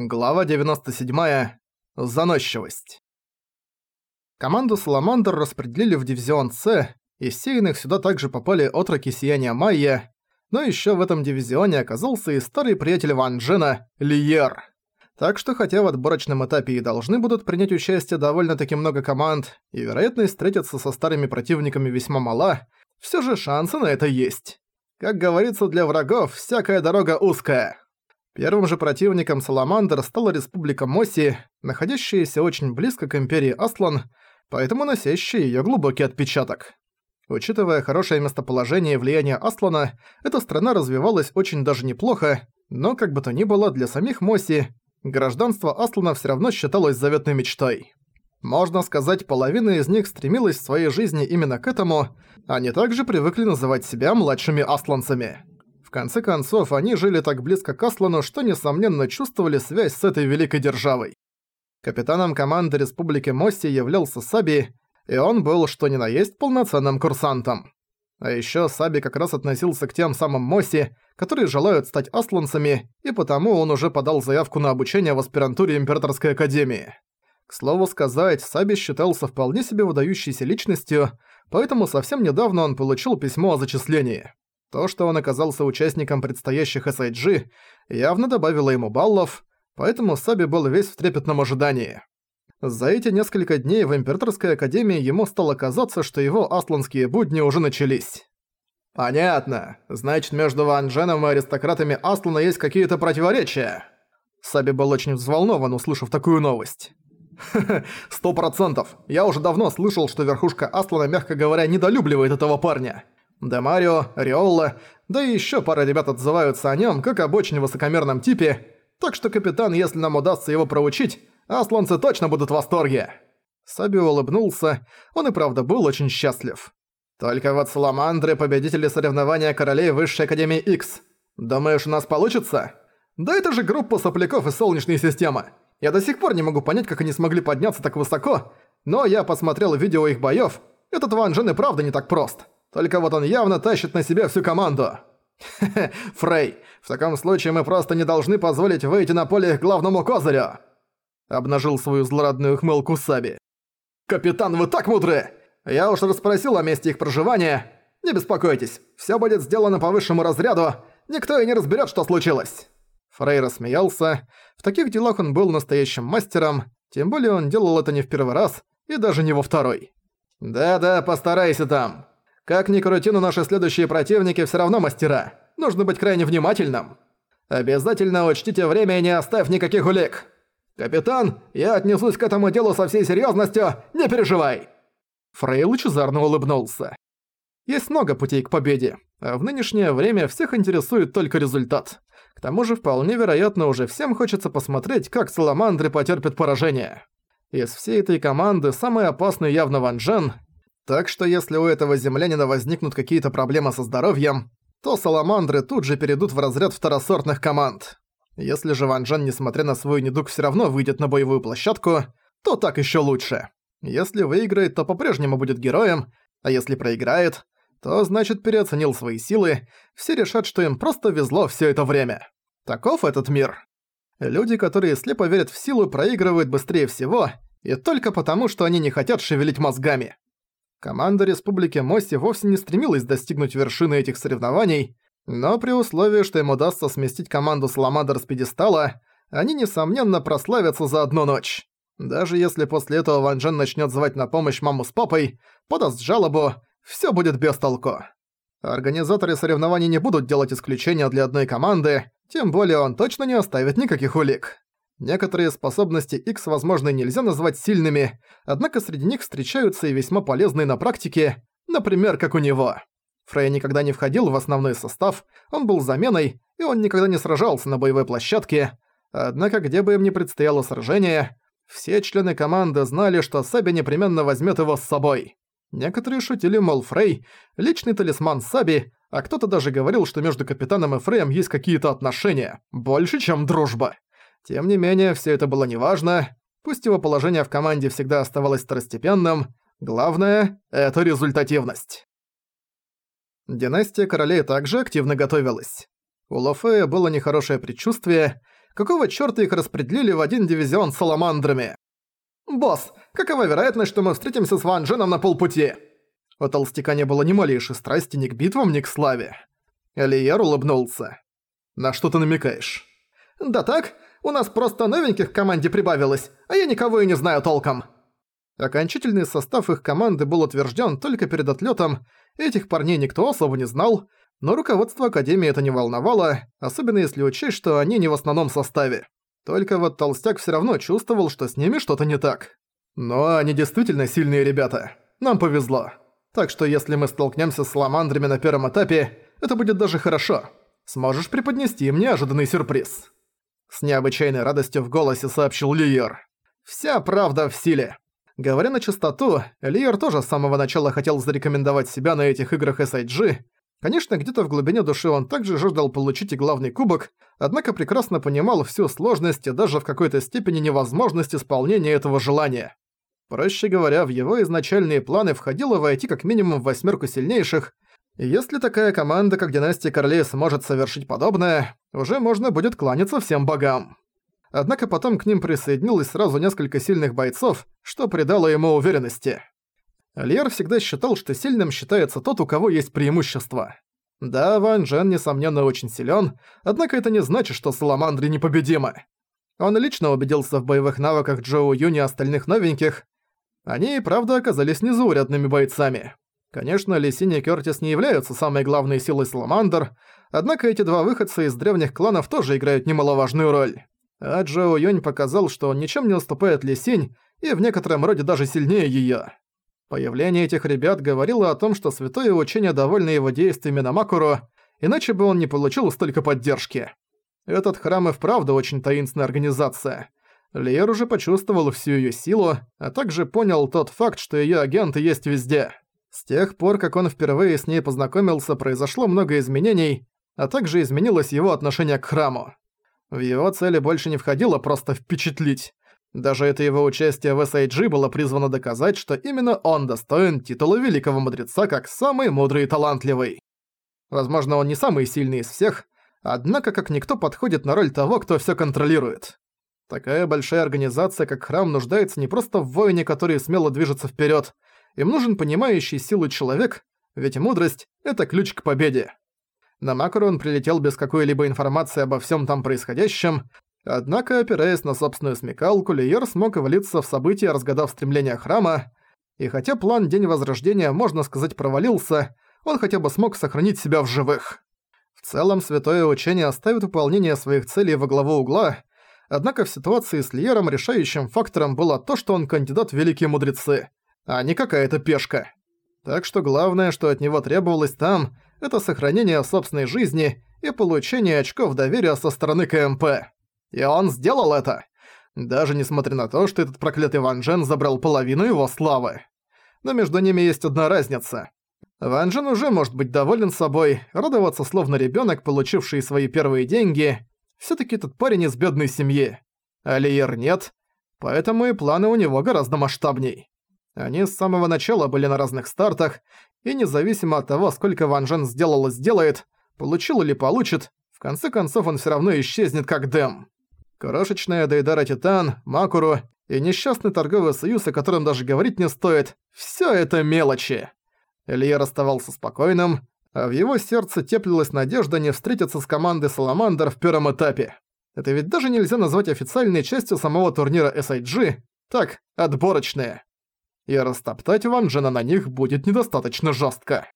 Глава 97. Заносчивость. Команду «Саламандр» распределили в дивизион «С», и сеянных сюда также попали отроки Сияния Майя, но ещё в этом дивизионе оказался и старый приятель Ван Джена – Лиер. Так что хотя в отборочном этапе и должны будут принять участие довольно-таки много команд, и вероятность встретиться со старыми противниками весьма мала, всё же шансы на это есть. Как говорится, для врагов всякая дорога узкая. Первым же противником Саламандр стала Республика Моси, находящаяся очень близко к Империи Аслан, поэтому носящая её глубокий отпечаток. Учитывая хорошее местоположение и влияние Аслана, эта страна развивалась очень даже неплохо, но как бы то ни было, для самих Моси гражданство Аслана всё равно считалось заветной мечтой. Можно сказать, половина из них стремилась в своей жизни именно к этому, они также привыкли называть себя младшими асланцами. В конце концов, они жили так близко к Аслану, что, несомненно, чувствовали связь с этой великой державой. Капитаном команды Республики Мосси являлся Саби, и он был, что ни на есть, полноценным курсантом. А ещё Саби как раз относился к тем самым Мосси, которые желают стать асланцами, и потому он уже подал заявку на обучение в аспирантуре Императорской Академии. К слову сказать, Саби считался вполне себе выдающейся личностью, поэтому совсем недавно он получил письмо о зачислении. То, что он оказался участником предстоящих SIG, явно добавило ему баллов, поэтому Саби был весь в трепетном ожидании. За эти несколько дней в Императорской Академии ему стало казаться, что его асланские будни уже начались. «Понятно. Значит, между Ван Дженом и аристократами Аслана есть какие-то противоречия». Саби был очень взволнован, услышав такую новость. «Ха-ха, сто процентов. Я уже давно слышал, что верхушка Аслана, мягко говоря, недолюбливает этого парня. Демарио, Риолла, да и ещё пара ребят отзываются о нём как об очень высокомерном типе, так что капитан, если нам удастся его проучить, асланцы точно будут в восторге». Саби улыбнулся, он и правда был очень счастлив. «Только вот Саламандры – победители соревнования Королей Высшей Академии X. Думаешь, у нас получится? Да это же группа сопляков из Солнечной системы. Я до сих пор не могу понять, как они смогли подняться так высоко, но я посмотрел видео их боёв, этот Ван Джен и правда не так прост». Только вот он явно тащит на себя всю команду. Фрей, в таком случае мы просто не должны позволить выйти на поле их главному козырю!» Обнажил свою злорадную хмылку Саби. «Капитан, вы так мудры! Я уж расспросил о месте их проживания. Не беспокойтесь, всё будет сделано по высшему разряду, никто и не разберёт, что случилось!» Фрей рассмеялся. В таких делах он был настоящим мастером, тем более он делал это не в первый раз и даже не во второй. «Да-да, постарайся там. Как ни крути, но наши следующие противники все равно мастера. Нужно быть крайне внимательным. Обязательно учтите время и не оставь никаких улик. Капитан, я отнесусь к этому делу со всей серьезностью, не переживай!» Фрей лучезарно улыбнулся. Есть много путей к победе, а в нынешнее время всех интересует только результат. К тому же вполне вероятно уже всем хочется посмотреть, как Саламандры потерпят поражение. Из всей этой команды самый опасный явно Ван Джен, так что если у этого землянина возникнут какие-то проблемы со здоровьем, то саламандры тут же перейдут в разряд второсортных команд. Если же Ван Джен, несмотря на свой недуг, всё равно выйдет на боевую площадку, то так ещё лучше. Если выиграет, то по-прежнему будет героем, а если проиграет, то значит переоценил свои силы, все решат, что им просто везло всё это время. Таков этот мир. Люди, которые слепо верят в силу, проигрывают быстрее всего, и только потому, что они не хотят шевелить мозгами. Команда Республики Мости вовсе не стремилась достигнуть вершины этих соревнований, но при условии, что им удастся сместить команду Саламандр с пьедестала, они, несомненно, прославятся за одну ночь. Даже если после этого Ван Джен начнёт звать на помощь маму с папой, подаст жалобу, всё будет без толку. Организаторы соревнований не будут делать исключения для одной команды, тем более он точно не оставит никаких улик. Некоторые способности X, возможно, нельзя назвать сильными, однако среди них встречаются и весьма полезные на практике, например, как у него. Фрей никогда не входил в основной состав, он был заменой, и он никогда не сражался на боевой площадке. Однако, где бы им ни предстояло сражение, все члены команды знали, что Саби непременно возьмет его с собой. Некоторые шутили, мол, Фрей – личный талисман Саби, а кто-то даже говорил, что между капитаном и Фреем есть какие-то отношения, больше, чем дружба. Тем не менее, все это было неважно. Пусть его положение в команде всегда оставалось второстепенным, главное — это результативность. Династия королей также активно готовилась. У Лофея было нехорошее предчувствие. Какого чёрта их распределили в один дивизион с саламандрами? «Босс, какова вероятность, что мы встретимся с Ван Дженом на полпути?» У толстяка не было ни малейшей страсти ни к битвам, ни к славе. Элиер улыбнулся. «На что ты намекаешь?» «Да так, у нас просто новеньких в команде прибавилось, а я никого и не знаю толком». Окончательный состав их команды был утвержден только перед отлетом, этих парней никто особо не знал, но руководство Академии это не волновало, особенно если учесть, что они не в основном составе. Только вот Толстяк все равно чувствовал, что с ними что-то не так. Но они действительно сильные ребята. Нам повезло. Так что если мы столкнемся с ламандрами на первом этапе, это будет даже хорошо. Сможешь преподнести им неожиданный сюрприз. С необычайной радостью в голосе сообщил Лиер. Вся правда в силе. Говоря на чистоту, Лиер тоже с самого начала хотел зарекомендовать себя на этих играх SIG. Конечно, где-то в глубине души он также жаждал получить и главный кубок, однако прекрасно понимал всю сложность и даже в какой-то степени невозможность исполнения этого желания. Проще говоря, в его изначальные планы входило войти как минимум в восьмерку сильнейших, и если такая команда, как Династия Королей, сможет совершить подобное, уже можно будет кланяться всем богам. Однако потом к ним присоединилось сразу несколько сильных бойцов, что придало ему уверенности. Льер всегда считал, что сильным считается тот, у кого есть преимущество. Да, Ван Джен, несомненно, очень силен, однако это не значит, что Саламандри непобедимы. Он лично убедился в боевых навыках Джоу Юни и остальных новеньких. Они и правда оказались незаурядными бойцами. Конечно, Лисинь и Кёртис не являются самой главной силой Саламандр, однако эти два выходца из древних кланов тоже играют немаловажную роль. А Джоу Юнь показал, что он ничем не уступает Ли Синь и в некотором роде даже сильнее её. Появление этих ребят говорило о том, что святое учение довольно его действиями на Макуру, иначе бы он не получил столько поддержки. Этот храм и вправду очень таинственная организация. Лиер уже почувствовал всю её силу, а также понял тот факт, что её агенты есть везде. С тех пор, как он впервые с ней познакомился, произошло много изменений, а также изменилось его отношение к храму. В его цели больше не входило просто впечатлить. Даже это его участие в SIG было призвано доказать, что именно он достоин титула Великого Мудреца как самый мудрый и талантливый. Возможно, он не самый сильный из всех, однако как никто подходит на роль того, кто всё контролирует. Такая большая организация, как Храм, нуждается не просто в воине, который смело движется вперёд. Им нужен понимающий силу человек, ведь мудрость — это ключ к победе. На Макру он прилетел без какой-либо информации обо всем там происходящем, однако, опираясь на собственную смекалку, Лиер смог влиться в события, разгадав стремление храма, и хотя план День Возрождения, можно сказать, провалился, он хотя бы смог сохранить себя в живых. В целом, святое учение оставит выполнение своих целей во главу угла, однако в ситуации с Лиером решающим фактором было то, что он кандидат в Великие Мудрецы, а не какая-то пешка. Так что главное, что от него требовалось там – это сохранение собственной жизни и получение очков доверия со стороны КМП. И он сделал это. Даже несмотря на то, что этот проклятый Ван Джен забрал половину его славы. Но между ними есть одна разница. Ван Джен уже может быть доволен собой, радоваться словно ребенок, получивший свои первые деньги. все таки этот парень из бедной семьи. Алиер нет, поэтому и планы у него гораздо масштабней. Они с самого начала были на разных стартах, и независимо от того, сколько Ван Жен сделал и сделает, получил или получит, в конце концов он всё равно исчезнет как Дэм. Крошечная Дейдара Титан, Макуру и несчастный торговый союз, о котором даже говорить не стоит, всё это мелочи. Илья оставался спокойным, а в его сердце теплилась надежда не встретиться с командой Саламандр в первом этапе. Это ведь даже нельзя назвать официальной частью самого турнира SIG, так, отборочная и растоптать Ван Джена на них будет недостаточно жестко.